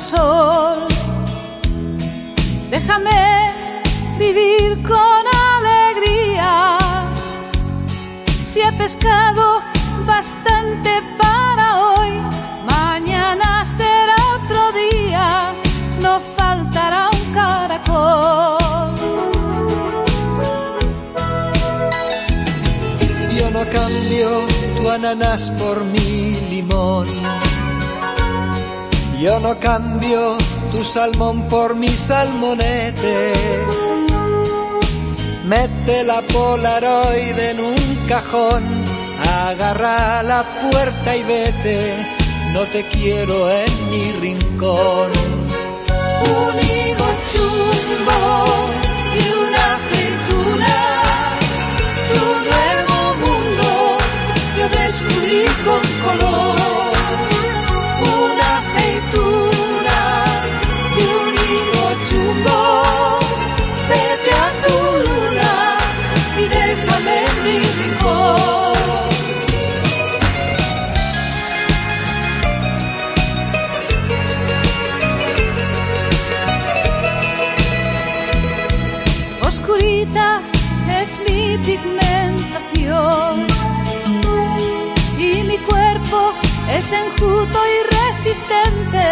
sol. Déjame vivir con alegría. Si he pescado bastante para hoy, mañana será otro día, no faltará un caracol. Yo no cambio tu ananas por mi limón. Yo no cambio tu salmón por mi salmonete. Mete la polaroid en un cajón, agarra la puerta y vete. No te quiero en mi rincón. Un higo chumbo es enjuto y resistente.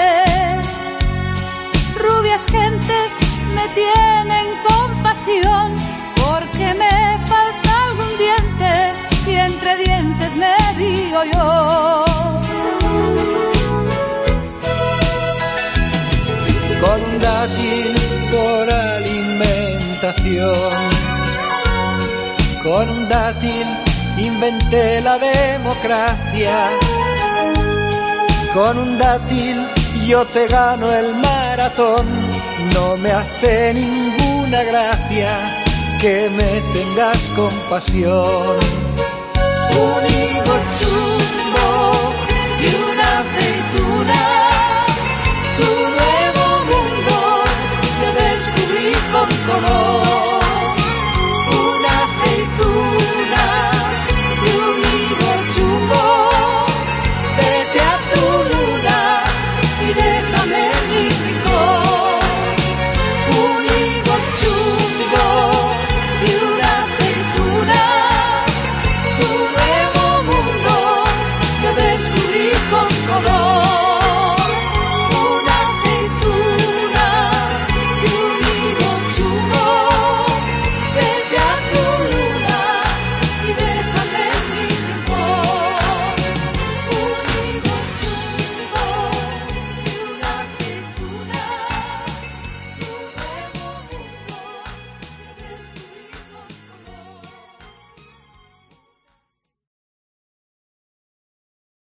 Rubias gentes me tienen compasión porque me falta algún diente y entre dientes me río yo. Con un dátil por alimentación. Con un dátil inventé la democracia. Con un dátil yo te gano el maratón. No me hace ninguna gracia que me tengas compasión. Un higo chumbo y una aceituna